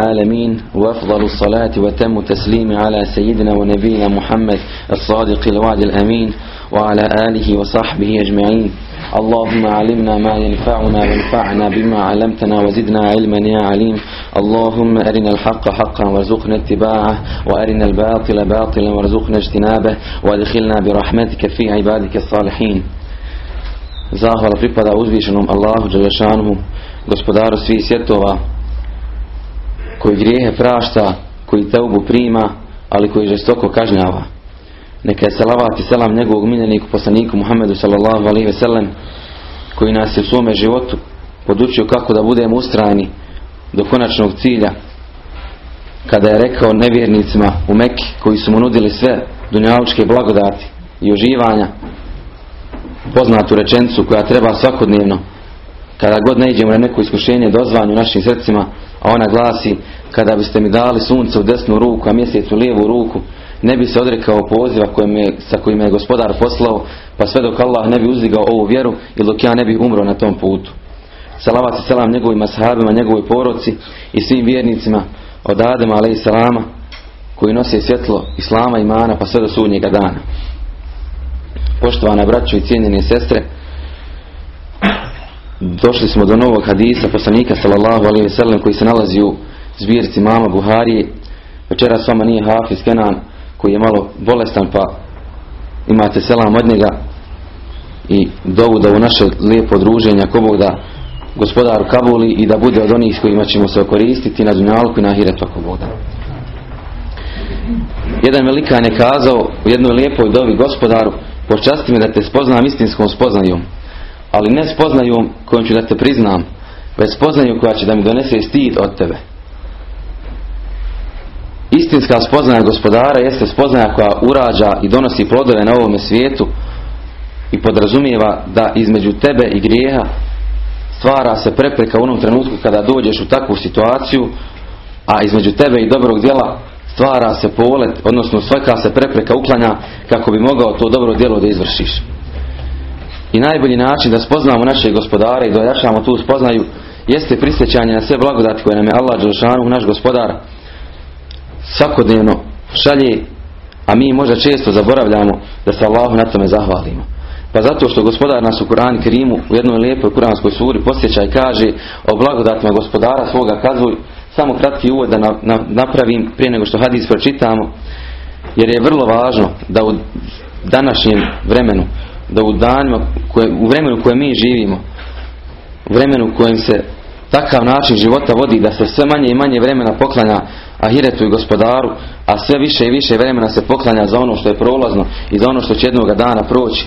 العالمين وأفضل الصلاة وتم التسليم على سيدنا ونبينا محمد الصادق الوعد الأمين وعلى آله وصحبه أجمعين. اللهم علمنا ما ينفعنا وانفعنا بما علمتنا وزدنا علما يا عليم. اللهم أرنا الحق حقا وارزقنا اتباعه وأرنا الباطل باطلا وارزقنا اجتنابه وأدخلنا برحمتك في عبادك الصالحين. Zahvala pripada uzvišenom Allahu Đelešanuhu, gospodaru svih svjetova, koji grijehe prašta, koji teubu prima, ali koji žestoko kažnjava. Neka je salavat i selam njegovog miljeniku poslaniku Muhammedu sallallahu alaihi ve sellem, koji nas je u svome životu podučio kako da budemo ustrajni do konačnog cilja, kada je rekao nevjernicima u Mekki koji su mu nudili sve dunjalučke blagodati i uživanja, poznatu rečenicu koja treba svakodnevno kada god ne idemo na neko iskušenje dozvanju našim srcima, a ona glasi kada biste mi dali sunce u desnu ruku, a mjesec u lijevu ruku, ne bi se odrekao poziva kojim je, sa kojim je gospodar poslao, pa sve dok Allah ne bi uzdigao ovu vjeru i dok ja ne bi umro na tom putu. Salavat i selam njegovim ashabima, njegovoj poroci i svim vjernicima od Adama alaih salama koji nose svjetlo Islama i mana pa sve do sudnjega dana. Poštovana braćo i cijenjene sestre, došli smo do novog hadisa poslanika sallallahu alaihi sellem koji se nalazi u zbirci mama Buharije. Večeras s vama nije Hafiz Kenan koji je malo bolestan pa imate selam od njega i dovu da u naše lijepo druženje ako Bog da gospodaru Kabuli i da bude od onih s kojima ćemo se koristiti na dunjalku i na ahiretu ako Bog da. Jedan velikan je kazao u jednoj lijepoj dovi gospodaru počasti me da te spoznam istinskom spoznajom ali ne spoznajom kojom ću da te priznam već spoznajom koja će da mi donese stid od tebe istinska spoznaja gospodara jeste spoznaja koja urađa i donosi plodove na ovome svijetu i podrazumijeva da između tebe i grijeha stvara se prepreka u onom trenutku kada dođeš u takvu situaciju a između tebe i dobrog djela stvara se polet, odnosno svaka se prepreka uklanja kako bi mogao to dobro djelo da izvršiš. I najbolji način da spoznamo naše gospodare i da tu spoznaju jeste prisjećanje na sve blagodati koje nam je Allah Đelšanu, naš gospodar, svakodnevno šalje, a mi možda često zaboravljamo da se Allahu na tome zahvalimo. Pa zato što gospodar nas u Kur'an Kerimu u jednoj lijepoj kuranskoj suri posjeća i kaže o blagodatima gospodara svoga kazuj samo kratki uvod da na, na, napravim prije nego što hadis pročitamo jer je vrlo važno da u današnjem vremenu da u danima koje, u vremenu koje mi živimo u vremenu u kojem se takav način života vodi da se sve manje i manje vremena poklanja ahiretu i gospodaru a sve više i više vremena se poklanja za ono što je prolazno i za ono što će jednoga dana proći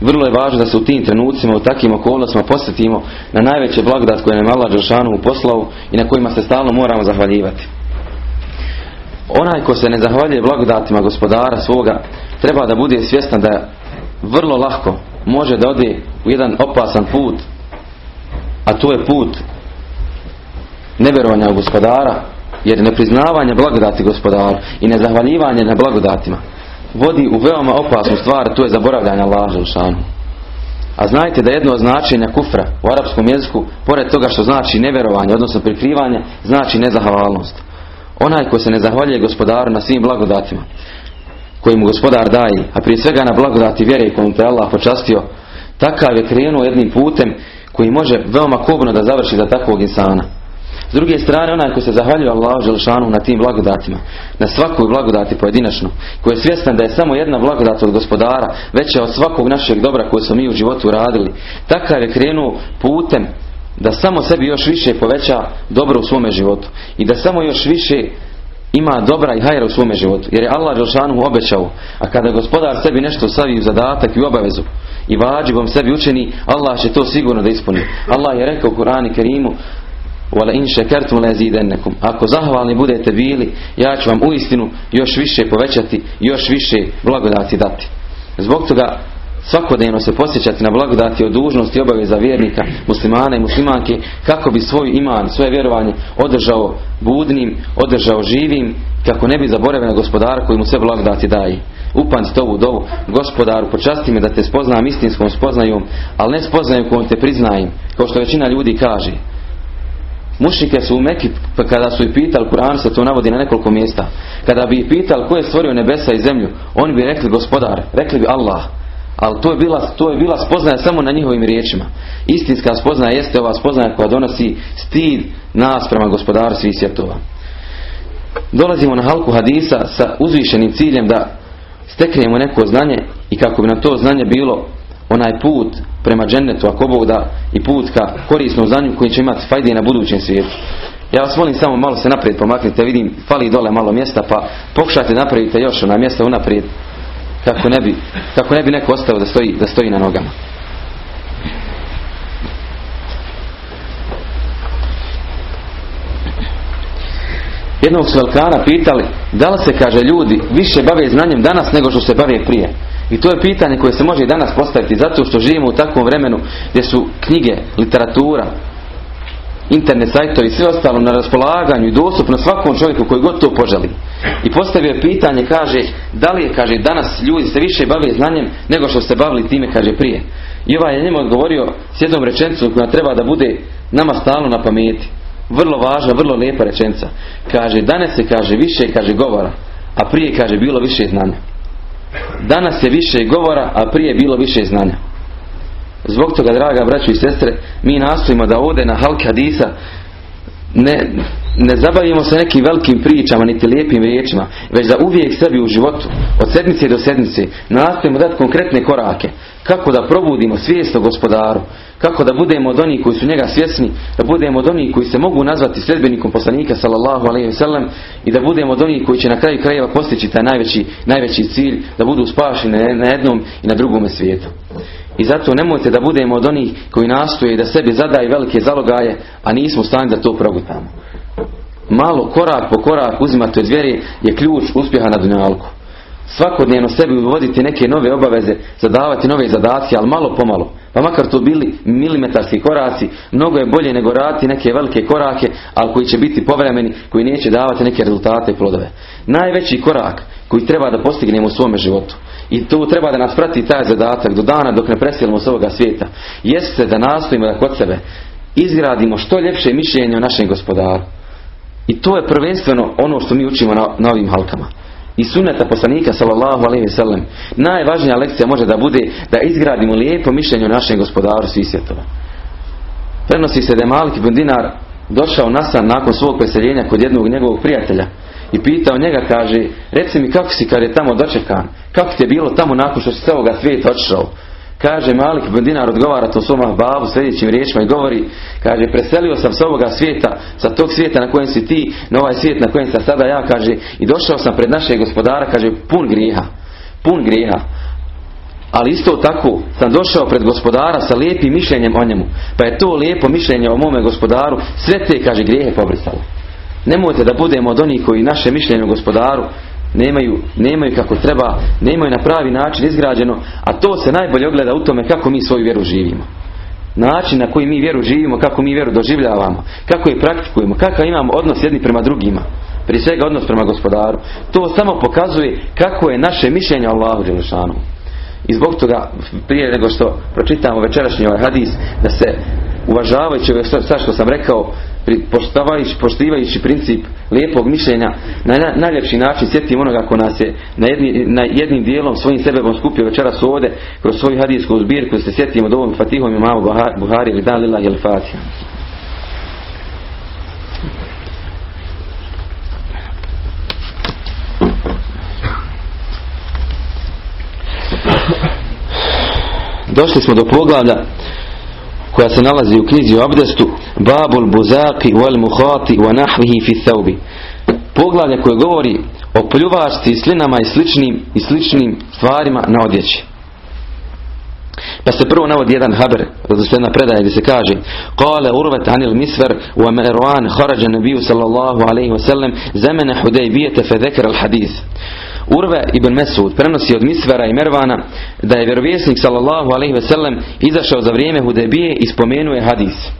vrlo je važno da se u tim trenucima, u takvim okolnostima posjetimo na najveće blagodat koje nam Allah Đelšanu poslao i na kojima se stalno moramo zahvaljivati. Onaj ko se ne zahvaljuje blagodatima gospodara svoga treba da bude svjestan da vrlo lahko može da ode u jedan opasan put a to je put nevjerovanja u gospodara jer nepriznavanje blagodati gospodara i nezahvaljivanje na blagodatima vodi u veoma opasnu stvar, to je zaboravljanje Allaha Želšanu. A znajte da jedno od značenja kufra u arapskom jeziku, pored toga što znači nevjerovanje, odnosno prikrivanje, znači nezahvalnost. Onaj ko se ne zahvaljuje gospodaru na svim blagodatima koji mu gospodar daje, a prije svega na blagodati vjere kojom te Allah počastio, takav je krenuo jednim putem koji može veoma kobno da završi za takvog insana. S druge strane, onaj ko se zahvaljuje Allahu Želšanu na tim blagodatima, na svakoj blagodati pojedinačno, koji je svjestan da je samo jedna blagodat od gospodara, veća od svakog našeg dobra koje smo mi u životu radili, takav je krenuo putem da samo sebi još više poveća dobro u svome životu i da samo još više ima dobra i hajra u svome životu. Jer je Allah Želšanu obećao, a kada gospodar sebi nešto stavi u zadatak i obavezu i vađibom sebi učeni, Allah će to sigurno da ispuni. Allah je rekao u Kurani Kerimu, Wala in shakartum lazidannakum. Ako zahvalni budete bili, ja ću vam uistinu još više povećati, još više blagodati dati. Zbog toga svakodnevno se posjećati na blagodati od dužnosti i obaveza vjernika, muslimana i muslimanke, kako bi svoj iman, svoje vjerovanje održao budnim, održao živim, kako ne bi zaboravio na gospodara koji mu sve blagodati daje. Upamtite ovu dovu, gospodaru, počasti me da te spoznam istinskom spoznajom, ali ne spoznajom kojom te priznajem, kao što većina ljudi kaže Mušike su u Meki, pa kada su ih pitali, Kur'an se to navodi na nekoliko mjesta. Kada bi ih pitali ko je stvorio nebesa i zemlju, oni bi rekli gospodar, rekli bi Allah. Ali to je, bila, to je bila spoznaja samo na njihovim riječima. Istinska spoznaja jeste ova spoznaja koja donosi stid nas prema gospodaru svih svjetova. Dolazimo na halku hadisa sa uzvišenim ciljem da steknemo neko znanje i kako bi nam to znanje bilo onaj put prema džennetu ako Bog da i put ka korisnom znanju koji će imati fajde na budućem svijetu. Ja vas molim samo malo se naprijed pomaknite, vidim fali dole malo mjesta pa pokušajte napravite još ona mjesta unaprijed kako ne bi, kako ne bi neko ostao da stoji, da stoji na nogama. Jednog su velikana pitali da li se, kaže, ljudi više bave znanjem danas nego što se bave prije. I to je pitanje koje se može i danas postaviti zato što živimo u takvom vremenu gdje su knjige, literatura, internet sajtovi i sve ostalo na raspolaganju i dostupno svakom čovjeku koji god to poželi. I postavio je pitanje, kaže, da li je, kaže, danas ljudi se više bave znanjem nego što se bavili time, kaže, prije. I ovaj je njemu odgovorio s jednom rečenicom koja treba da bude nama stalno na pameti. Vrlo važna, vrlo lijepa rečenica. Kaže, danas se, kaže, više, kaže, govora, a prije, kaže, bilo više znanja. Danas je više govora, a prije je bilo više znanja. Zbog toga, draga braćo i sestre, mi nastojimo da ovdje na halk hadisa ne, ne zabavimo se nekim velikim pričama, niti lijepim riječima, već da uvijek sebi u životu, od sedmice do sedmice, nastojimo dati konkretne korake. Kako da probudimo svijest o gospodaru, kako da budemo od onih koji su njega svjesni, da budemo od onih koji se mogu nazvati sljedbenikom poslanika sallallahu alaihi sallam i da budemo od onih koji će na kraju krajeva postići taj najveći, najveći cilj, da budu spašeni na jednom i na drugom svijetu. I zato nemojte da budemo od onih koji nastoje da sebi zadaju velike zalogaje, a nismo u da to progutamo. Malo korak po korak uzimati od vjeri je ključ uspjeha na dunjalku. Svakodnevno sebi uvoditi neke nove obaveze, zadavati nove zadatke, ali malo pomalo. Pa makar to bili milimetarski koraci, mnogo je bolje nego raditi neke velike korake, ali koji će biti povremeni, koji neće davati neke rezultate i plodove. Najveći korak koji treba da postignemo u svome životu i to treba da nas prati taj zadatak do dana dok ne preselimo s ovoga svijeta. Jeste da nastojimo da kod sebe izgradimo što ljepše mišljenje o našem gospodaru. I to je prvenstveno ono što mi učimo na, na ovim halkama. I suneta poslanika sallallahu alaihi ve sellem. Najvažnija lekcija može da bude da izgradimo lijepo mišljenje o našem gospodaru svih svjetova. Prenosi se da je Malik ibn Dinar došao nasan nakon svog preseljenja kod jednog njegovog prijatelja i pitao njega, kaže, reci mi kako si kad je tamo dočekan, kako ti je bilo tamo nakon što si s ovoga svijeta otišao. Kaže Malik ibn Dinar odgovara to svom babu sljedećim riječima i govori, kaže, preselio sam s ovoga svijeta, sa tog svijeta na kojem si ti, na ovaj svijet na kojem sam sada ja, kaže, i došao sam pred našeg gospodara, kaže, pun grijeha, pun grijeha. Ali isto tako sam došao pred gospodara sa lijepim mišljenjem o njemu. Pa je to lijepo mišljenje o mome gospodaru sve te, kaže, grijehe pobrisalo. Nemojte da budemo od onih koji naše mišljenje o gospodaru nemaju, nemaju kako treba, nemaju na pravi način izgrađeno, a to se najbolje ogleda u tome kako mi svoju vjeru živimo. Način na koji mi vjeru živimo, kako mi vjeru doživljavamo, kako je praktikujemo, kakav imamo odnos jedni prema drugima. Prije svega odnos prema gospodaru. To samo pokazuje kako je naše mišljenje Allahu Đelešanu. I zbog toga, prije nego što pročitamo večerašnji ovaj hadis, da se uvažavajući ove sve što sam rekao, poštivajući princip lijepog mišljenja, na najljepši način sjetimo onoga ko nas je na, jedni, na jednim dijelom svojim sebebom skupio večeras ovdje kroz svoju hadijsku zbirku se sjetimo dovom Fatihom i malo Buhari ili Dalila ili Fatiha. Došli smo do poglavlja koja se nalazi u knjizi o abdestu Babul buzaki wal muhati wa nahvihi fi thawbi. Poglavlje koje govori o pljuvačci, slinama i sličnim, i sličnim stvarima na odjeći. Pa se prvo navodi jedan haber jedna predaja gdje se kaže Kale urvet anil misver wa merwan harađa nabiju sallallahu alaihi wa sallam zemene hudejbijete fe al hadis Urve ibn Mesud prenosi od Misvera i Mervana da je vjerovjesnik sallallahu alaihi ve sellem izašao za vrijeme Hudebije i spomenuje hadis.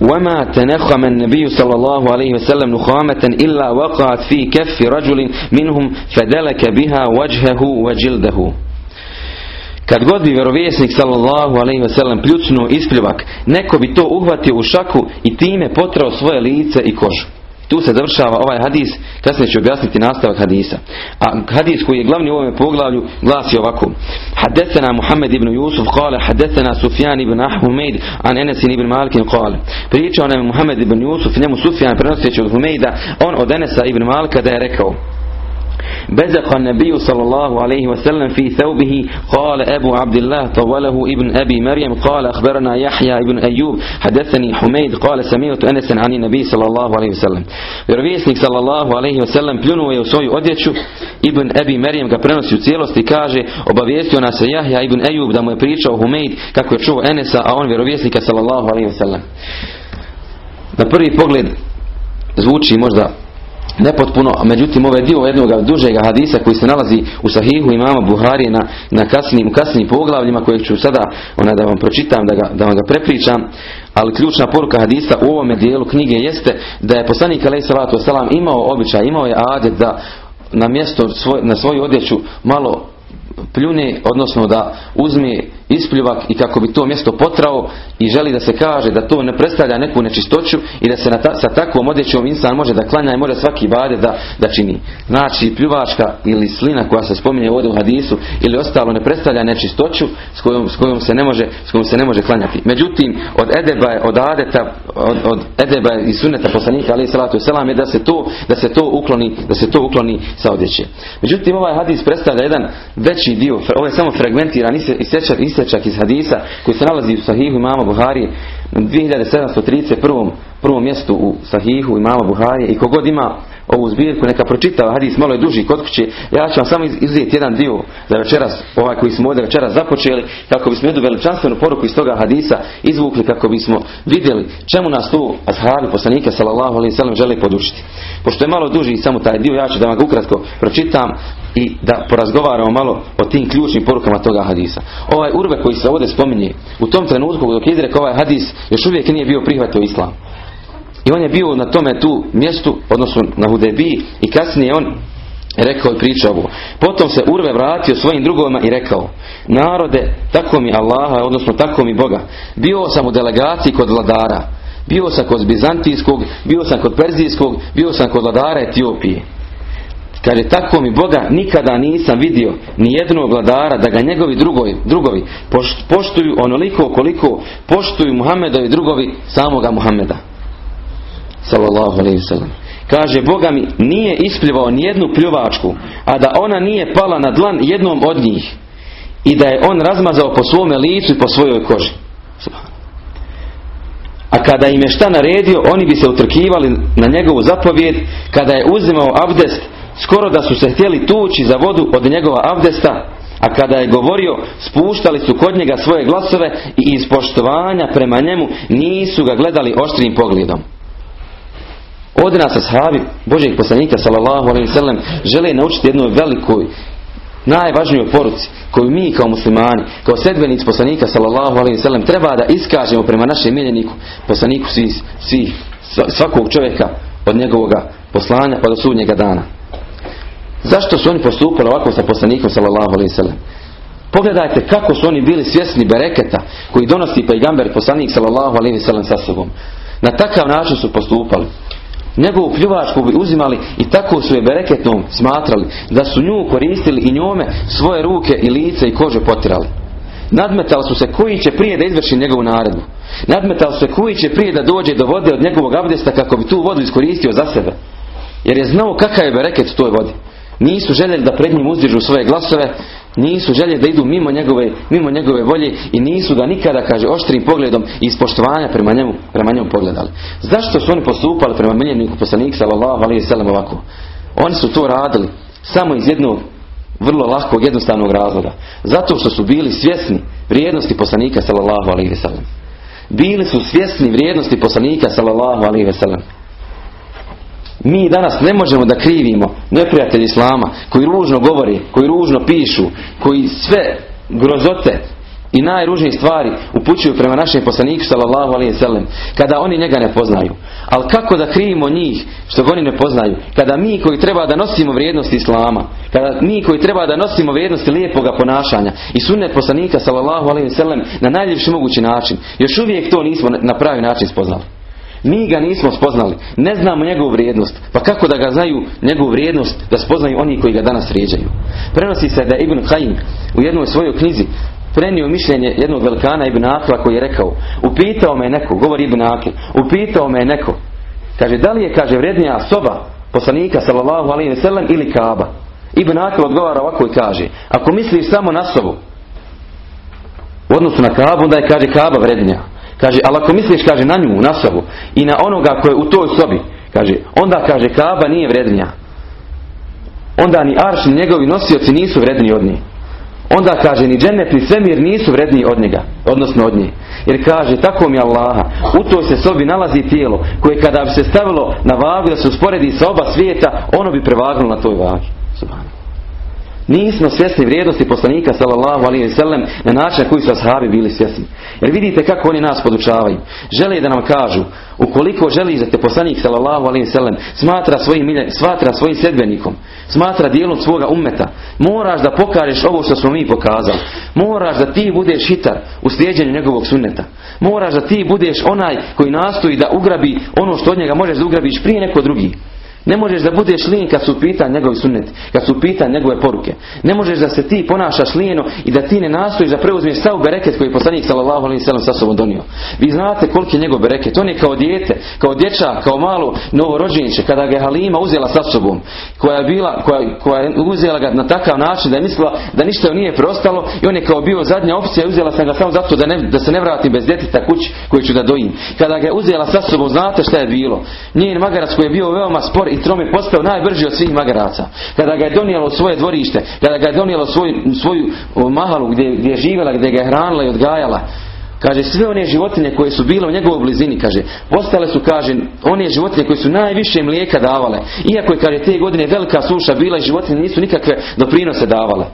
وما تنخم النبي صلى الله عليه وسلم نخامة إلا وقعت في كف رجل منهم فدلك بها وجهه وجلده kad god bi vjerovjesnik sallallahu alejhi ve sellem pljucnuo ispljuvak, neko bi to uhvatio u šaku i time potrao svoje lice i kožu. Tu se završava ovaj hadis, kasnije ću objasniti nastavak hadisa. A hadis koji je glavni u ovome poglavlju glasi ovako. Hadesena Muhammed ibn Yusuf kale, hadesena Sufjan ibn Ahmumeid, an Enesin ibn Malikin kale. Pričao nam Muhammed ibn Yusuf, njemu Sufjan prenoseći od Humeida, on od Enesa ibn Malika da je rekao. بزق النبي صلى الله عليه وسلم في ثوبه قال أبو عبد الله طوله ابن أبي مريم قال أخبرنا يحيى ابن أيوب حدثني حميد قال سمعت أنس عن النبي صلى الله عليه وسلم vjerovjesnik sallallahu alaihi wasallam pljunuo je u svoju odjeću Ibn Abi Marijam ga prenosi u cijelosti i kaže obavijestio nas je Jahja Ibn Ejub da mu je pričao Humeid kako je čuo Enesa a on vjerovjesnika sallallahu alaihi wasallam na prvi pogled zvuči možda nepotpuno, međutim ovaj dio jednog dužeg hadisa koji se nalazi u sahihu imama Buharije na, na kasnim, kasnim poglavljima kojeg ću sada ona, da vam pročitam, da, ga, da vam ga prepričam, ali ključna poruka hadisa u ovome dijelu knjige jeste da je poslanik alaih salatu wasalam imao običaj, imao je adet da na mjesto svoj, na svoju odjeću malo pljune, odnosno da uzme ispljuvak i kako bi to mjesto potrao i želi da se kaže da to ne predstavlja neku nečistoću i da se na ta, sa takvom odjećom insan može da klanja i može svaki bade da, da čini. Znači pljuvačka ili slina koja se spominje ovdje u hadisu ili ostalo ne predstavlja nečistoću s kojom, s kojom, se, ne može, s kojom se ne može klanjati. Međutim, od edeba je, od adeta, od, od edeba i suneta poslanika ali salatu selam je da se to da se to ukloni, da se to ukloni sa odjeće. Međutim, ovaj hadis predstavlja jedan veći dio, ovo je samo fragmentiran isječak, isječak iz hadisa koji se nalazi u sahihu imama Buharije 2731. prvom mjestu u sahihu imama Buharije i kogod ima ovu zbirku neka pročita hadis malo je duži kod kuće ja ću vam samo izvijeti jedan dio za večeras ovaj koji smo ovdje večeras započeli kako bismo jednu veličanstvenu poruku iz toga hadisa izvukli kako bismo vidjeli čemu nas tu ashabi poslanika sallallahu alaihi sallam žele podučiti pošto je malo duži samo taj dio ja ću da vam ga ukratko pročitam i da porazgovaramo malo o tim ključnim porukama toga hadisa. Ovaj urbe koji se ovdje spominje, u tom trenutku dok je izrekao ovaj hadis, još uvijek nije bio prihvatio islam. I on je bio na tome tu mjestu, odnosno na Hudebi i kasnije on rekao i pričao ovo. Potom se Urve vratio svojim drugovima i rekao Narode, tako mi Allaha, odnosno tako mi Boga. Bio sam u delegaciji kod vladara. Bio sam kod Bizantijskog, bio sam kod Perzijskog, bio sam kod vladara Etiopije. Kaže, tako mi Boga nikada nisam vidio ni jednog vladara da ga njegovi drugovi, drugovi poštuju onoliko koliko poštuju Muhammedovi drugovi samoga Muhammeda. Sallallahu alaihi sallam. Kaže, Boga mi nije ispljivao ni jednu pljuvačku, a da ona nije pala na dlan jednom od njih i da je on razmazao po svome licu i po svojoj koži. A kada im je šta naredio, oni bi se utrkivali na njegovu zapovjed kada je uzimao abdest skoro da su se htjeli tući za vodu od njegova abdesta, a kada je govorio, spuštali su kod njega svoje glasove i iz poštovanja prema njemu nisu ga gledali oštrim pogledom. Ovdje nas ashabi Božeg poslanika sallallahu alaihi sallam žele naučiti jednoj velikoj najvažnijoj poruci koju mi kao muslimani, kao sedbenici poslanika sallallahu alaihi sallam treba da iskažemo prema našem miljeniku, poslaniku svih, svih, svakog čovjeka od njegovoga poslanja pa do sudnjega dana. Zašto su oni postupali ovako sa poslanikom sallallahu alaihi sallam? Pogledajte kako su oni bili svjesni bereketa koji donosi pejgamber poslanik sallallahu alaihi sallam sa sobom. Na takav način su postupali. Njegovu pljuvačku bi uzimali i tako su je bereketnom smatrali da su nju koristili i njome svoje ruke i lice i kože potirali. Nadmetali su se koji će prije da izvrši njegovu naredbu. Nadmetali su se koji će prije da dođe do vode od njegovog abdesta kako bi tu vodu iskoristio za sebe. Jer je znao kakav je bereket u toj vodi. Nisu željeli da pred njim uzdižu svoje glasove, nisu željeli da idu mimo njegove, mimo njegove volje i nisu ga nikada, kaže, oštrim pogledom i ispoštovanja prema njemu, prema njemu pogledali. Zašto su oni postupali prema miljeniku poslanika sallallahu alaihi sallam ovako? Oni su to radili samo iz jednog vrlo lahkog jednostavnog razloga. Zato što su bili svjesni vrijednosti poslanika sallallahu alaihi sallam. Bili su svjesni vrijednosti poslanika sallallahu alaihi sallam. Mi danas ne možemo da krivimo neprijatelji Islama koji ružno govori, koji ružno pišu, koji sve grozote i najružnije stvari upućuju prema našem poslaniku sallallahu alaihi sellem kada oni njega ne poznaju. Ali kako da krivimo njih što oni ne poznaju? Kada mi koji treba da nosimo vrijednosti Islama, kada mi koji treba da nosimo vrijednosti lijepoga ponašanja i sunnet poslanika sallallahu alaihi sellem na najljepši mogući način, još uvijek to nismo na pravi način spoznali. Mi ga nismo spoznali, ne znamo njegovu vrijednost, pa kako da ga znaju njegovu vrijednost da spoznaju oni koji ga danas vrijeđaju. Prenosi se da je Ibn Qayyim u jednoj svojoj knjizi prenio mišljenje jednog velikana Ibn Akla koji je rekao, upitao me neko, govori Ibn Akil, upitao me neko, kaže da li je, kaže, vrednija soba poslanika sallallahu alaihi ve sellem ili Kaba? Ibn Akil odgovara ovako i kaže, ako misliš samo na sobu, u odnosu na Kabu, onda je, kaže, Kaba vrednija. Kaže, ali ako misliš, kaže, na nju, na sobu i na onoga koji je u toj sobi, kaže, onda, kaže, Kaba nije vrednija. Onda ni Arš, ni njegovi nosioci nisu vredni od nje. Onda kaže, ni džennet, ni svemir nisu vredniji od njega, odnosno od nje. Jer kaže, tako mi Allaha, u toj se sobi nalazi tijelo, koje kada bi se stavilo na vagu da se usporedi sa oba svijeta, ono bi prevagnulo na toj vagi. Subhano. Nismo svjesni vrijednosti poslanika sallallahu alaihi sellem na način na koji su ashabi bili svjesni. Jer vidite kako oni nas podučavaju. Žele da nam kažu, ukoliko želiš da te poslanik sallallahu alaihi sellem smatra svojim, smatra svojim sedbenikom, smatra dijelom svoga umeta, moraš da pokažeš ovo što smo mi pokazali. Moraš da ti budeš hitar u slijedjenju njegovog sunneta. Moraš da ti budeš onaj koji nastoji da ugrabi ono što od njega možeš da ugrabiš prije neko drugi. Ne možeš da budeš lin kad su pita njegovi sunnet, kad su pita njegove poruke. Ne možeš da se ti ponašaš lijeno i da ti ne nastojiš da preuzmeš sav bereket koji je poslanik sallallahu alejhi ve sa sobom donio. Vi znate koliki je njegov bereket. On je kao dijete, kao dječak, kao malo novorođenče kada ga je Halima uzela sa sobom, koja je bila koja, koja je uzela ga na takav način da je mislila da ništa nije prostalo i on je kao bio zadnja opcija, uzela sam ga samo zato da, ne, da se ne vratim bez djeteta kući koji ću da dojim. Kada ga je uzela sa sobom, znate šta je bilo? Njen magarac koji je bio veoma spor i trom je postao najbrži od svih magaraca. Kada ga je donijelo svoje dvorište, kada ga je donijelo svoju, svoju mahalu gdje, gdje je živjela, gdje ga je hranila i odgajala, Kaže, sve one životinje koje su bile u njegovoj blizini, kaže, postale su, kaže, one životinje koje su najviše mlijeka davale. Iako je, kaže, te godine velika suša bila i životinje nisu nikakve doprinose davale.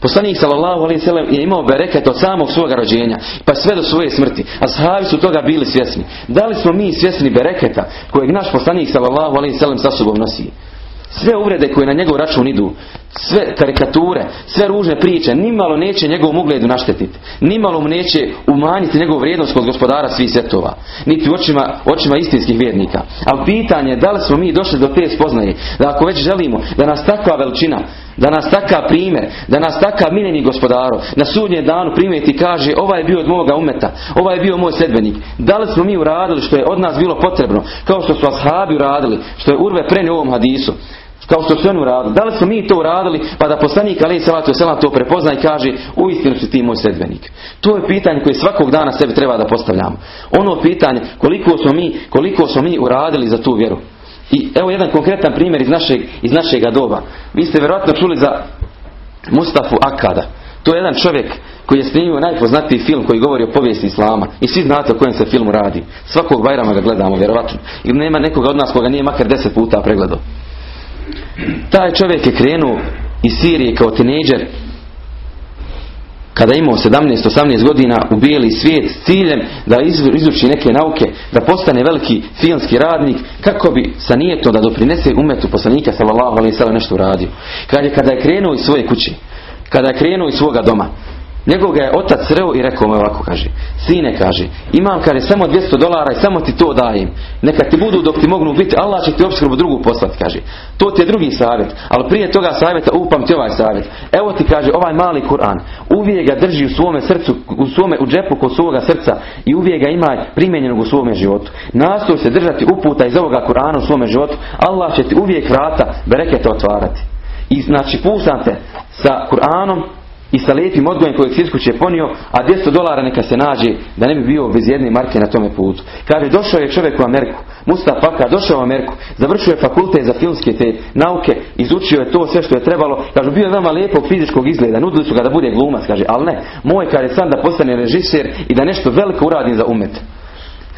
Poslanik sallallahu alejhi ve je imao bereket od samog svoga rođenja pa sve do svoje smrti. A sahabi su toga bili svjesni. Da li smo mi svjesni bereketa kojeg naš poslanik sallallahu alejhi ve sa sobom nosi? Sve uvrede koje na njegov račun idu, sve karikature, sve ružne priče, nimalo neće njegovom ugledu naštetiti. Nimalo mu neće umanjiti njegovu vrijednost kod gospodara svih svjetova. Niti u očima, očima istinskih vjernika. Ali pitanje je da li smo mi došli do te spoznaje. Da ako već želimo da nas takva veličina, da nas takav primjer, da nas takav miljeni gospodaro na sudnje danu primijeti kaže ovaj je bio od moga umeta, ovaj je bio moj sedbenik. Da li smo mi uradili što je od nas bilo potrebno, kao što su ashabi uradili, što je Urve prenio ovom hadisu kao što su oni uradili. Da li smo mi to uradili pa da poslanik Ali Salatu Selam to prepozna i kaže uistinu si ti moj sedbenik. To je pitanje koje svakog dana sebi treba da postavljamo. Ono pitanje koliko smo mi, koliko smo mi uradili za tu vjeru. I evo jedan konkretan primjer iz našeg, iz našega doba. Vi ste vjerojatno čuli za Mustafu Akada. To je jedan čovjek koji je snimio najpoznatiji film koji govori o povijesti Islama. I svi znate o kojem se filmu radi. Svakog Bajrama ga gledamo, vjerojatno. I nema nekoga od nas koga nije makar deset puta pregledao. Taj čovjek je krenuo iz Sirije kao tineđer kada je imao 17-18 godina u bijeli svijet s ciljem da izuči neke nauke, da postane veliki filmski radnik, kako bi sa nijetom da doprinese umetu poslanika sallallahu alaihi sallam nešto uradio. Kad je, kada je krenuo iz svoje kuće, kada je krenuo iz svoga doma, Njegov ga je otac sreo i rekao mu ovako, kaže, sine, kaže, imam, kaže, samo 200 dolara i samo ti to dajem. Neka ti budu dok ti mogu biti, Allah će ti opskrbu drugu poslati, kaže. To ti je drugi savjet, ali prije toga savjeta upam ti ovaj savjet. Evo ti, kaže, ovaj mali Kur'an, uvijek ga drži u svome srcu, u svome, u džepu kod svoga srca i uvijek ga ima primjenjenog u svome životu. Nastoj se držati uputa iz ovoga Kur'ana u svome životu, Allah će ti uvijek vrata bereketa otvarati. I znači pusam te sa Kur'anom i sa lijepim odgojem kojeg si iskuće ponio, a 200 dolara neka se nađe da ne bi bio bez jedne marke na tome putu. Kaže, došao je čovjek u Ameriku, Mustafa Faka, došao u Ameriku, završio je fakultet za filmske te nauke, izučio je to sve što je trebalo, kaže, bio je veoma lijepog fizičkog izgleda, nudili su ga da bude glumac, kaže, ali ne, moj kaže sam da postane režiser i da nešto veliko uradim za umet.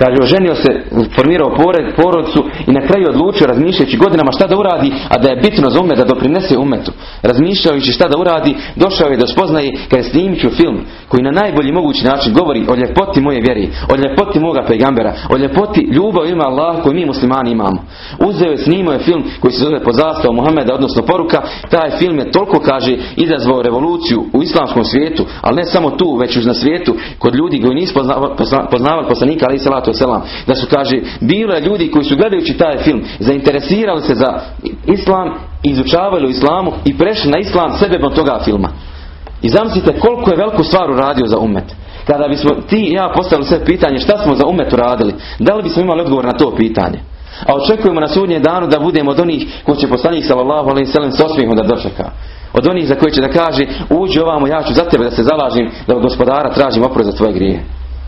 Kaže, oženio se, formirao pored, porodcu i na kraju odlučio razmišljajući godinama šta da uradi, a da je bitno za umet, da doprinese umetu. Razmišljajući šta da uradi, došao je do spoznaje kada snimit film koji na najbolji mogući način govori o ljepoti moje vjeri, o ljepoti moga pegambera, o ljepoti ljubav ima Allah koju mi muslimani imamo. Uzeo je, snimao je film koji se zove pod Muhameda, odnosno poruka. Taj film je toliko, kaže, izazvao revoluciju u islamskom svijetu, ali ne samo tu, već uz na svijetu, kod ljudi koji nisu poznavali poslanika, ali salatu selam, da su, kaže, bilo je ljudi koji su gledajući taj film, zainteresirali se za islam, izučavali u islamu i prešli na islam sebebom toga filma. I zamislite koliko je veliku stvar uradio za umet. Kada bismo ti i ja postavili sve pitanje šta smo za umet uradili, da li bismo imali odgovor na to pitanje? A očekujemo na sudnje danu da budemo od onih koji će poslanik sallallahu alejhi ve sellem s osmijehom da dočeka. Od onih za koji će da kaže uđi ovamo ja ću za tebe da se zalažim da od gospodara tražim oprost za tvoje grije.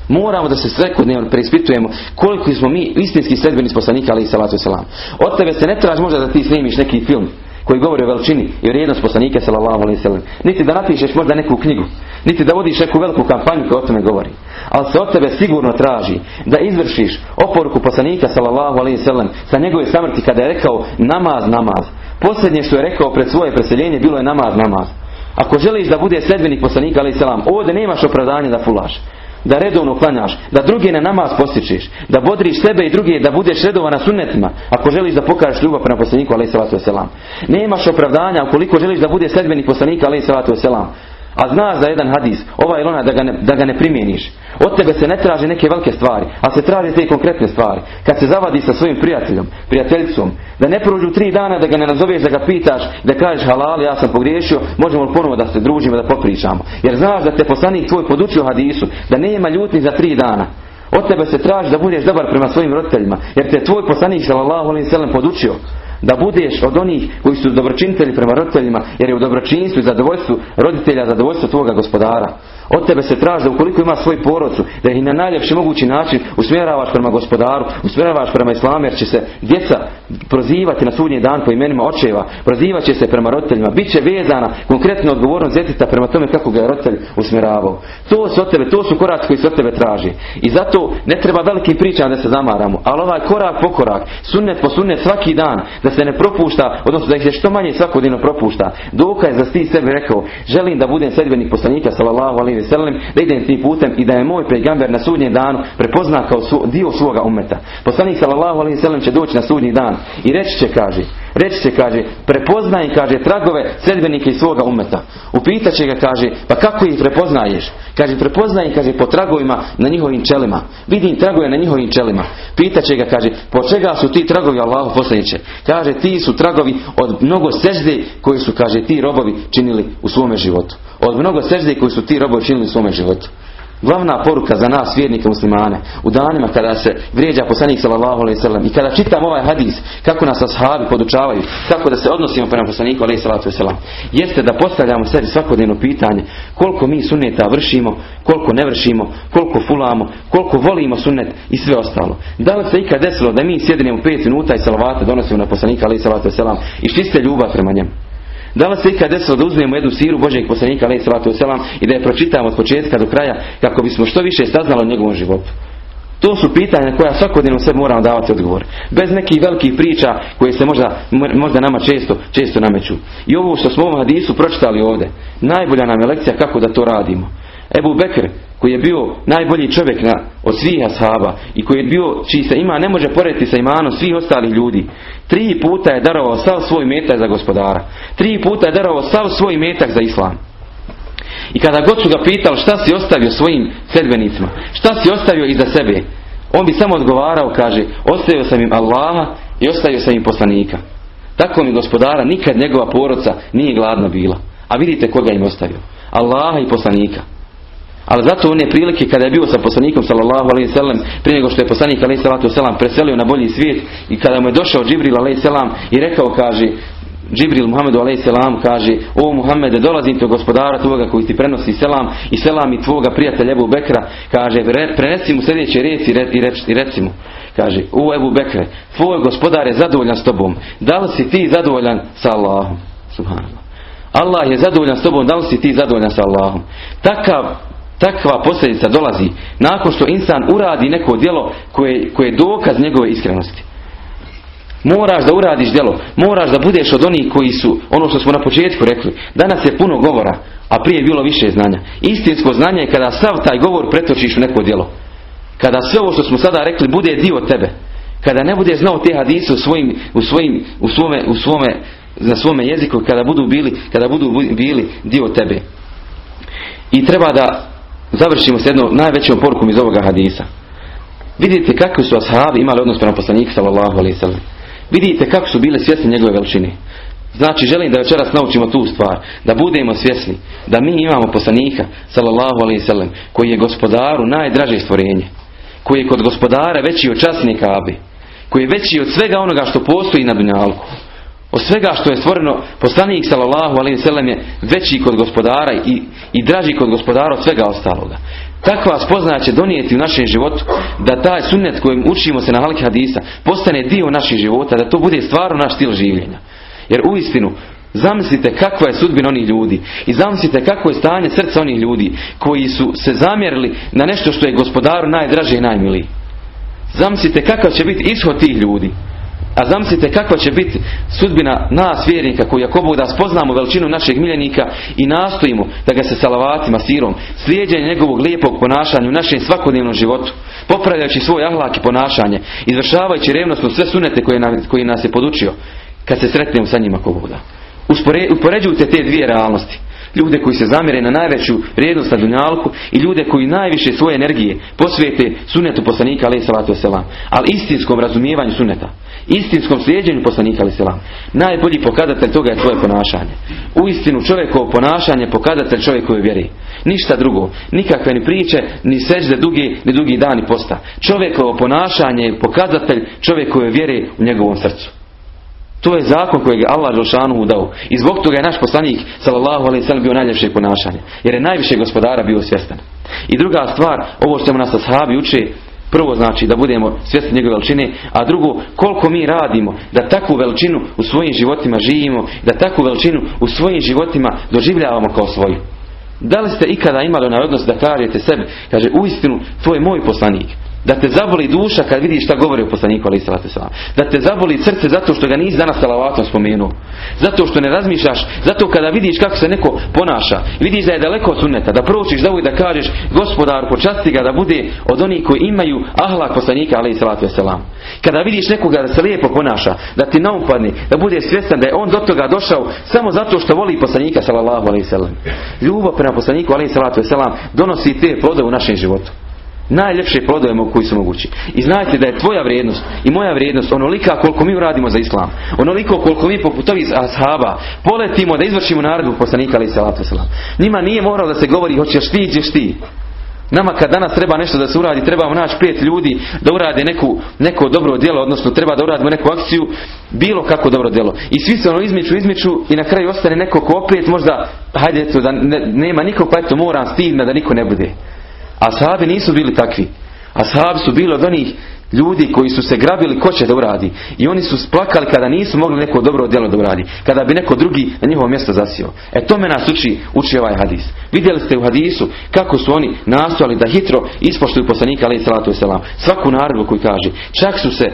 Moramo da se svakodnevno preispitujemo koliko smo mi istinski sledbenici poslanika ali i salatu selam. Od tebe se ne traži možda da ti snimiš neki film koji govori o veličini i vrijednost poslanika sallallahu alejhi ve Niti da napišeš možda neku knjigu, niti da vodiš neku veliku kampanju koja o tome govori. Ali se od tebe sigurno traži da izvršiš oporuku poslanika sallallahu alejhi ve sa njegove samrti kada je rekao namaz, namaz. Posljednje što je rekao pred svoje preseljenje bilo je namaz, namaz. Ako želiš da bude sedbenik poslanika alejhi selam, ovdje nemaš opravdanja da fulaš da redovno klanjaš, da druge na namaz postičeš, da bodriš sebe i druge, da budeš redovan na sunnetima, ako želiš da pokažeš ljubav prema poslaniku alaih salatu. Nemaš opravdanja ukoliko želiš da bude sedbenik poslanika alaih salatu. A znaš za jedan hadis, ovaj ili onaj, da ga, ne, da ga ne primjeniš. Od tebe se ne traže neke velike stvari, a se traže te konkretne stvari. Kad se zavadi sa svojim prijateljom, prijateljicom, da ne prođu tri dana da ga ne nazoveš, da ga pitaš, da kažeš halal, ja sam pogriješio, možemo ponovo da se družimo, da popričamo. Jer znaš da te poslanik tvoj podučio hadisu, da nema ljutni za tri dana. Od tebe se traži da budeš dobar prema svojim roditeljima, jer te tvoj poslanik sallallahu alejhi ve podučio da budeš od onih koji su dobročinitelji prema roditeljima, jer je u dobročinstvu i zadovoljstvu roditelja zadovoljstvo tvoga gospodara. Od tebe se traži da ukoliko ima svoj porodcu, da ih na najljepši mogući način usmjeravaš prema gospodaru, usmjeravaš prema islamu, jer će se djeca prozivati na sudnji dan po imenima očeva, prozivat će se prema roditeljima, bit će vezana konkretna odgovornost djeteta prema tome kako ga je roditelj usmjeravao. To su od tebe, to su koraci koji se od tebe traži. I zato ne treba velikim pričama da se zamaramo, ali ovaj korak po korak, sunnet po sunnet svaki dan, da se ne propušta, odnosno da ih se što manje svakodnevno propušta. Dokaz da ti sebi rekao, želim da budem sedbenik poslanika sallallahu alejhi ve sellem, da idem tim putem i da je moj pejgamber na sudnjem danu prepozna kao dio svoga umeta. Poslanik sallallahu alejhi ve sellem će doći na sudnji dan i reći će kaže, reći će kaže, prepoznaj kaže tragove sedbenike iz svoga umeta. Upitat će ga kaže, pa kako ih prepoznaješ? Kaže, prepoznaj kaže po tragovima na njihovim čelima. Vidim tragove na njihovim čelima. Pitat će ga kaže, po čega su ti tragovi Allahu poslaniće? Kaže, ti su tragovi od mnogo sežde koji su kaže ti robovi činili u svome životu. Od mnogo sežde koji su ti robovi činili u svome životu. Glavna poruka za nas vjernike muslimane u danima kada se vrijeđa poslanik sallallahu alejhi i kada čitam ovaj hadis kako nas ashabi podučavaju kako da se odnosimo prema poslaniku alejhi salatu jeste da postavljamo sebi svakodnevno pitanje koliko mi sunneta vršimo, koliko ne vršimo, koliko fulamo, koliko volimo sunnet i sve ostalo. Da li se ikad desilo da mi sjedinemo pet minuta i salavate donosimo na poslanika alejhi salatu i čiste ljubav prema njemu? Da li se ikad desilo da uzmemo jednu siru Božeg poslanika alaih salatu selam i da je pročitamo od početka do kraja kako bismo što više saznali o njegovom životu? To su pitanja koja svakodnevno se moramo davati odgovor. Bez nekih velikih priča koje se možda, možda nama često, često nameću. I ovo što smo u ovom hadisu pročitali ovdje, najbolja nam je lekcija kako da to radimo. Ebu Bekr, koji je bio najbolji čovjek na, od svih ashaba i koji je bio, čiji se ima ne može porediti sa imanom svih ostalih ljudi. Tri puta je darovao sav svoj metak za gospodara. Tri puta je darovao sav svoj metak za islam. I kada god su ga pitali šta si ostavio svojim sedbenicima, šta si ostavio iza sebe, on bi samo odgovarao, kaže, ostavio sam im Allaha i ostavio sam im poslanika. Tako mi gospodara nikad njegova porodca nije gladna bila. A vidite koga im ostavio. Allaha i poslanika. Ali zato one prilike kada je bio sa poslanikom sallallahu alejhi sellem prije nego što je poslanik alejhi salatu selam preselio na bolji svijet i kada mu je došao Džibril alejhi selam i rekao kaže Džibril Muhammedu selam kaže: "O Muhammede, dolazim te gospodara tvoga koji ti prenosi selam i selam i tvoga prijatelja Ebu Bekra." Kaže: "Prenesi mu sljedeće riječi i, reč, i reci mu." Kaže: "O Ebu Bekre, tvoj gospodar je zadovoljan s tobom. Da li si ti zadovoljan sa Allahom?" Subhanallah. Allah je zadovoljan s tobom, da li si ti zadovoljan sa Allahom? Takav Takva posljedica dolazi nakon što insan uradi neko djelo koje, koje je dokaz njegove iskrenosti. Moraš da uradiš djelo, moraš da budeš od onih koji su, ono što smo na početku rekli, danas je puno govora, a prije je bilo više znanja. Istinsko znanje je kada sav taj govor pretočiš u neko djelo. Kada sve ovo što smo sada rekli bude dio tebe. Kada ne budeš znao te hadise u, svojim, u, svojim, u, svome, u svome, na svome jeziku, kada budu bili, kada budu bili dio tebe. I treba da završimo s jednom najvećom porukom iz ovoga hadisa. Vidite kako su ashabi imali odnos prema poslaniku sallallahu alaihi sallam. Vidite kako su bile svjesni njegove veličine. Znači želim da večeras naučimo tu stvar, da budemo svjesni da mi imamo poslanika sallallahu alaihi sallam koji je gospodaru najdraže stvorenje, koji je kod gospodara veći od časnika abi, koji je veći od svega onoga što postoji na dunjalku. Od svega što je stvoreno, poslanik sallallahu alaihi sallam je veći kod gospodara i, i draži kod gospodara od svega ostaloga. Takva spoznaja će donijeti u našem životu da taj sunnet kojim učimo se na halki hadisa postane dio naših života, da to bude stvarno naš stil življenja. Jer uistinu, zamislite kakva je sudbina onih ljudi i zamislite kako je stanje srca onih ljudi koji su se zamjerili na nešto što je gospodaru najdraže i najmiliji. Zamislite kakav će biti ishod tih ljudi. A zamislite kakva će biti sudbina nas vjernika koji ako Bog da spoznamo veličinu našeg miljenika i nastojimo da ga se salavatima, sirom, slijedjenje njegovog lijepog ponašanja u našem svakodnevnom životu, popravljajući svoj ahlak i ponašanje, izvršavajući revnostno sve sunete koje, koje nas je podučio, kad se sretnemo sa njima ako Bog da. Te dvije realnosti. Ljude koji se zamire na najveću vrijednost na dunjalku i ljude koji najviše svoje energije posvijete sunetu poslanika alaih salatu wasalam. Ali istinskom razumijevanju suneta. Istinskom slijedjenju poslanika alaih salam. Najbolji pokazatelj toga je tvoje ponašanje. U istinu čovjekovo ponašanje pokazatelj čovjekove vjeri. Ništa drugo. Nikakve ni priče, ni sežde dugi, ni dugi dani posta. Čovjekovo ponašanje je pokazatelj čovjekove vjere u njegovom srcu. To je zakon kojeg je Allah Želšanu dao. I zbog toga je naš poslanik sallallahu alaihi sallam bio najljepše ponašanje. Jer je najviše gospodara bio svjestan. I druga stvar, ovo što nas ashabi uče, prvo znači da budemo svjesni njegove veličine, a drugo koliko mi radimo da takvu veličinu u svojim životima živimo, da takvu veličinu u svojim životima doživljavamo kao svoju. Da li ste ikada imali onaj odnos da kažete sebi, kaže uistinu, to je moj poslanik. Da te zaboli duša kad vidiš šta govori o poslaniku ali Da te zaboli srce zato što ga nisi danas salavatom spomenuo. Zato što ne razmišljaš, zato kada vidiš kako se neko ponaša, vidiš da je daleko od sunneta, da proučiš da da kažeš gospodar počasti ga da bude od onih koji imaju ahlak poslanika ali salatu Kada vidiš nekoga da se lijepo ponaša, da ti naupadni, da bude svjestan da je on do toga došao samo zato što voli poslanika sallallahu alaihi Ljubav prema poslaniku ali salatu donosi te plodove u našem životu najljepše plodove koji su mogući. I znajte da je tvoja vrijednost i moja vrijednost onolika koliko mi uradimo za islam. Onoliko koliko mi poput ovih ashaba poletimo da izvršimo naredbu poslanika ali salatu selam. Njima nije moralo da se govori hoćeš ti, ćeš ti. Nama kad danas treba nešto da se uradi, trebamo naći pet ljudi da urade neku, neko dobro djelo, odnosno treba da uradimo neku akciju, bilo kako dobro djelo. I svi se ono izmiču, izmiču i na kraju ostane neko ko opet možda, hajde da nema nikog, pa eto moram stigna da niko ne bude. Ashabi nisu bili takvi. Ashabi su bili od onih ljudi koji su se grabili ko će da uradi. I oni su splakali kada nisu mogli neko dobro djelo da uradi. Kada bi neko drugi na njihovo mjesto zasio. E tome nas uči, uči ovaj hadis. Vidjeli ste u hadisu kako su oni nastojali da hitro ispoštuju poslanika alaih salatu selam. Svaku naredbu koju kaže. Čak su se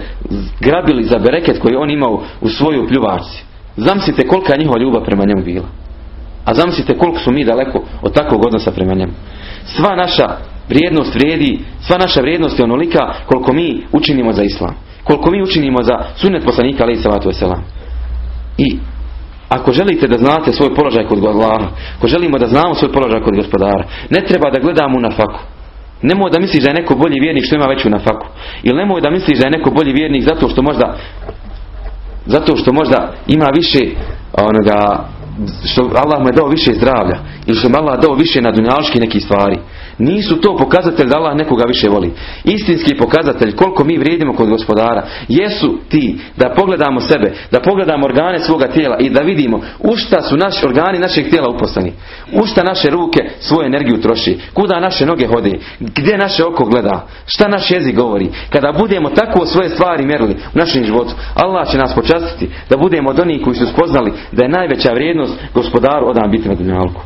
grabili za bereket koji on imao u svojoj pljuvarci. Zamislite kolika je njihova ljubav prema njemu bila. A zamislite koliko su mi daleko od takvog odnosa prema njemu. Sva naša vrijednost vrijedi, sva naša vrijednost je onolika koliko mi učinimo za islam. Koliko mi učinimo za sunnet poslanika alaih salatu wasalam. I ako želite da znate svoj položaj kod Allaha, ako želimo da znamo svoj položaj kod gospodara, ne treba da gledamo na faku. Nemoj da misliš da je neko bolji vjernik što ima veću na faku. Ili nemoj da misliš da je neko bolji vjernik zato što možda zato što možda ima više onoga što Allah mu je dao više zdravlja ili što mu Allah dao više na dunjalški neki stvari. Nisu to pokazatelj da Allah nekoga više voli. Istinski pokazatelj koliko mi vrijedimo kod gospodara jesu ti da pogledamo sebe, da pogledamo organe svoga tijela i da vidimo u šta su naši organi našeg tijela uposleni. U šta naše ruke svoju energiju troši, kuda naše noge hode, gdje naše oko gleda, šta naš jezik govori. Kada budemo tako svoje stvari mjerili u našem životu, Allah će nas počastiti da budemo od onih koji su spoznali da je najveća vrijednost gospodaru odan biti na dunjalku.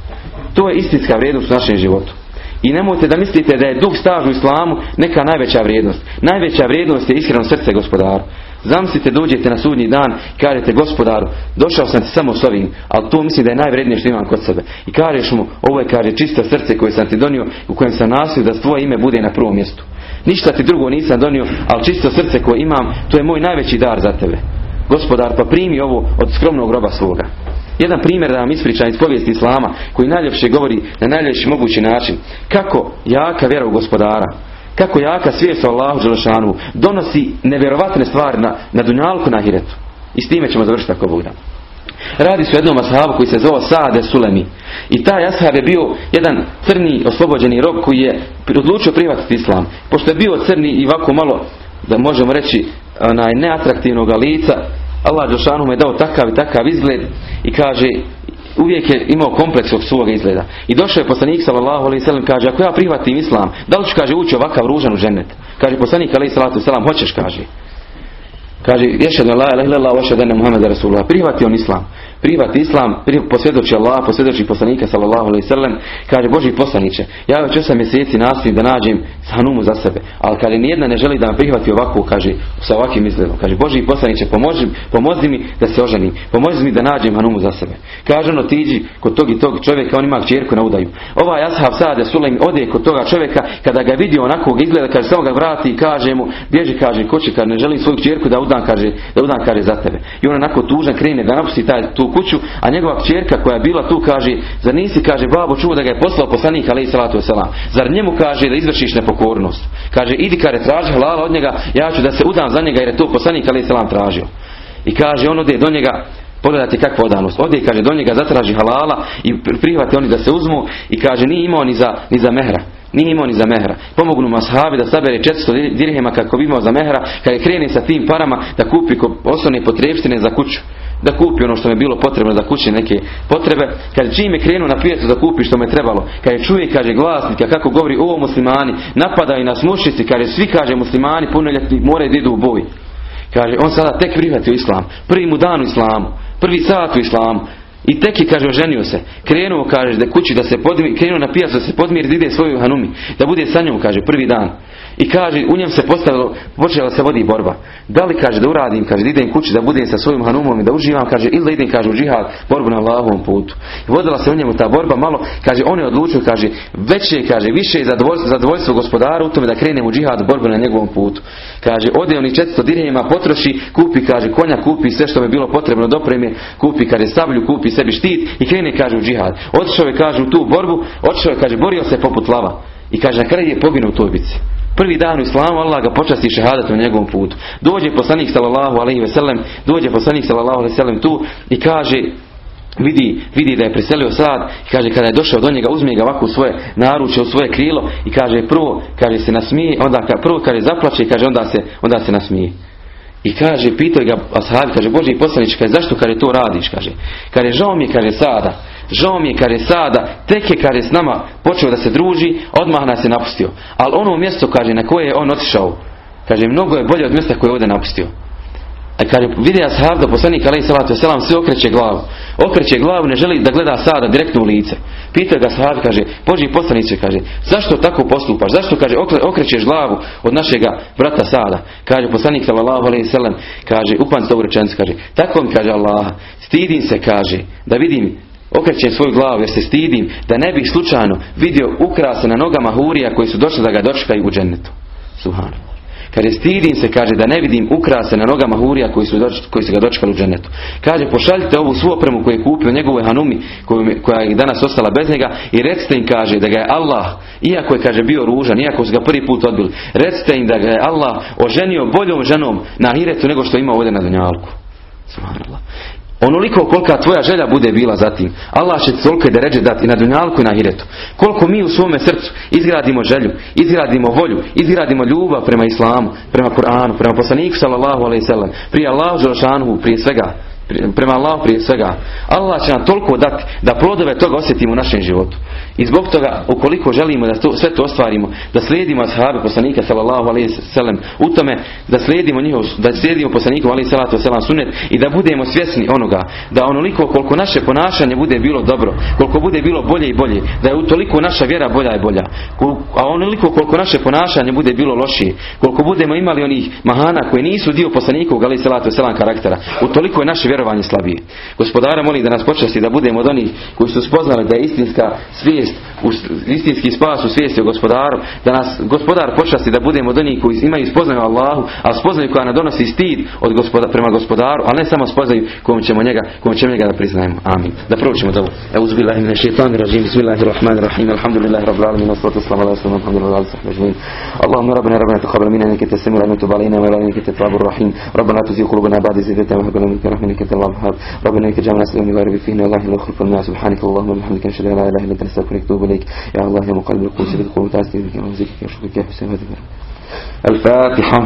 To je istinska vrijednost u našem životu. I nemojte da mislite da je duh staž u islamu neka najveća vrijednost. Najveća vrijednost je iskreno srce gospodaru. Zamislite dođete na sudnji dan i kažete gospodaru, došao sam ti samo s ovim, ali to mislim da je najvrednije što imam kod sebe. I kažeš mu, ovo je kaže čisto srce koje sam ti donio, u kojem sam nasio da tvoje ime bude na prvom mjestu. Ništa ti drugo nisam donio, ali čisto srce koje imam, to je moj najveći dar za tebe. Gospodar, pa primi ovo od skromnog groba svoga. Jedan primjer da vam ispričam iz povijesti Islama, koji najljepše govori na najljepši mogući način. Kako jaka vjera u gospodara, kako jaka svijest o Allahu Đelešanu donosi nevjerovatne stvari na, na dunjalku na hiretu. I s time ćemo završiti ako Bog. Radi se o jednom ashabu koji se zove Sade Sulemi. I taj ashab je bio jedan crni oslobođeni rob koji je odlučio prihvatiti islam. Pošto je bio crni i ovako malo, da možemo reći, onaj neatraktivnog lica, Allah Đelšanu mu je dao takav i takav izgled i kaže uvijek je imao kompleks od svog izgleda. I došao je poslanik sallallahu alejhi ve kaže ako ja prihvatim islam, da li ću kaže ući ovakav ružan u ženet? Kaže poslanik alejhi salatu selam hoćeš kaže. Kaže ješhadu la ilaha illallah wa ashhadu anna muhammeda rasulullah. Prihvati on islam prihvati islam, posvjedoči Allah, posvjedoči poslanika sallallahu alejhi ve kaže Boži poslanice, ja već 8 mjeseci nastojim da nađem hanumu za sebe, ali kada nijedna ne želi da me prihvati ovako, kaže sa ovakvim izgledom, kaže Boži poslanice, pomozi, pomozi mi da se oženim, pomozi mi da nađem hanumu za sebe. Kaže ono tiđi kod tog i tog čovjeka, on ima kćerku na udaju. Ovaj ashab Sade Sulejm ode kod toga čovjeka, kada ga vidi onako izgleda, kaže samo ga vrati i kaže mu, bježi kaže, ko će, kaže, ne želim svoju kćerku da udan kaže, da udan kaže za tebe. I on onako tužan krene da napusti taj tu kuću, a njegova kćerka koja je bila tu kaže, zar nisi kaže babo čuo da ga je poslao poslanik alejhi salatu vesselam. Zar njemu kaže da izvršiš nepokornost? Kaže idi kare traži halala od njega, ja ću da se udam za njega jer je to poslanik alejhi salam tražio. I kaže on ode do njega Pogledajte kakva odanost. Ovdje kaže do njega zatraži halala i prihvate oni da se uzmu i kaže nije imao ni za, ni za mehra. Nije imao ni za mehra. Pomognu mu ashabi da sabere 400 dirhema kako bi imao za mehra, kada krene sa tim parama da kupi osnovne potrebštine za kuću da kupi ono što mi je bilo potrebno za kući neke potrebe. Kad čim je krenuo na pijecu da kupi što mu je trebalo, kad je čuje, kaže glasnika kako govori ovo muslimani, napadaju nas mušici, kaže svi kaže muslimani punoljetni moraju da idu u boj. Kaže, on sada tek prihvatio islam. Prvi mu dan u islamu. Prvi sat u islamu. I tek je, kaže, oženio se. Krenuo, kaže, da kući da se podmiri, krenuo na pijacu da se podmiri, da ide svoju hanumi. Da bude sa njom, kaže, prvi dan. I kaže, u njem se postavilo, počela se vodi borba. Da li kaže da uradim, kaže da idem kući da budem sa svojim hanumom i da uživam, kaže ili da idem, kaže u džihad, borbu na Allahovom putu. I vodila se u njemu ta borba malo, kaže on je odlučio, kaže veće, kaže više je zadovoljstvo, zadovoljstvo gospodara u tome da krenem u džihad, borbu na njegovom putu. Kaže, ode oni 400 dirhema, potroši, kupi, kaže konja, kupi sve što mi bilo potrebno dopreme, kupi, kaže sablju, kupi sebi štit i krene, kaže u džihad. Otišao je, kaže u tu borbu, otišao je, kaže borio se poput lava. I kaže na kraju je poginuo u toj bici. Prvi dan u islamu Allah ga počasti šehadat u njegovom putu. Dođe poslanik sallallahu alejhi ve sellem, dođe poslanik sallallahu alejhi ve sellem tu i kaže vidi, vidi da je preselio sad i kaže kada je došao do njega uzme ga ovako u svoje naruče, u svoje krilo i kaže prvo kaže se nasmije, onda prvo kaže zaplače i kaže onda se, onda se nasmije. I kaže, pitao ga ashabi, kaže, Boži poslanič, kaže, zašto kaže to radiš, kaže. Kaže, žao mi je, kaže, sada, žao mi je, kaže, sada, tek je, kaže, s nama počeo da se druži, odmah nas je napustio. Ali ono mjesto, kaže, na koje je on otišao, kaže, mnogo je bolje od mjesta koje je ovdje napustio. A kaže, vidi ashab da poslanik alaih salatu selam sve okreće glavu. Okreće glavu, ne želi da gleda sada direktno u lice. Pita ga ashab, kaže, Boži poslanice, kaže, zašto tako postupaš? Zašto, kaže, okrećeš glavu od našega brata sada? Kaže, poslanik sallallahu alaihi sallam, kaže, upan se ovu rečenicu, kaže, tako mi kaže Allah, stidim se, kaže, da vidim okrećem svoju glavu jer se stidim da ne bih slučajno vidio ukrase na nogama hurija koji su došli da ga dočekaju u džennetu. Subhanu. Kaže, stidim se, kaže, da ne vidim ukrase na nogama hurija koji su, koji su ga dočekali u dženetu. Kaže, pošaljite ovu svu opremu koju je kupio njegovoj hanumi, koja je danas ostala bez njega, i recite im, kaže, da ga je Allah, iako je, kaže, bio ružan, iako su ga prvi put odbili, recite im da ga je Allah oženio boljom ženom na hiretu nego što ima ovdje na Dunjalku. Onoliko kolika tvoja želja bude bila za tim. Allah će toliko da ređe dati i na dunjalku i na hiretu. Koliko mi u svome srcu izgradimo želju, izgradimo volju, izgradimo ljubav prema islamu, prema Kur'anu, prema poslaniku sallallahu alaihi sallam, prije Allahu prije svega, prema Allahu prije svega. Allah će nam toliko dati da plodove toga osjetimo u našem životu. I zbog toga, ukoliko želimo da to, sve to ostvarimo, da slijedimo ashabe poslanika sallallahu alejhi ve sellem u tome da slijedimo njihov, da slijedimo poslaniku alejhi salatu selam sunet i da budemo svjesni onoga da onoliko koliko naše ponašanje bude bilo dobro, koliko bude bilo bolje i bolje, da je utoliko naša vjera bolja i bolja. A onoliko koliko naše ponašanje bude bilo lošije, koliko budemo imali onih mahana koji nisu dio poslanikovog alejhi salatu selam karaktera, utoliko je naše vjerovanje slabije. Gospodara molim da nas počasti da budemo od onih koji su spoznali da je istinska svijest, istinski spas u svijesti o gospodaru, da nas gospodar počasti da budemo od onih koji imaju spoznaju Allahu, a spoznaju koja nam donosi stid od gospoda, prema gospodaru, ali ne samo spoznaju kojom ćemo njega, kojom ćemo njega da priznajemo. Amin. Da proučimo dovu. Euz billahi min shaitanir rajim. Bismillahirrahmanirrahim. Alhamdulillahi rabbil alamin. Wassalatu wassalamu ala rasulina Muhammadin wa ala alihi wa sahbihi Allahumma rabbana rabbana taqabbal minna innaka samiul alim tub alaina wa ala alihi wa sahbihi rahim. Rabbana tuzigh qulubana ba'da idh hadaytana wa hab lana min إنك أنت الوهاب ربنا إنك جعلنا نسأل من غير فينا. والله لا خلف لنا سبحانك اللهم وبحمدك. نشهد لا إله إلا أنت نستغفرك ونتوب إليك. يا الله يا مقلب القلوب ثبت قلوبنا وتعالى يا رزقك يا شكرك يا حسين. الفاتحة.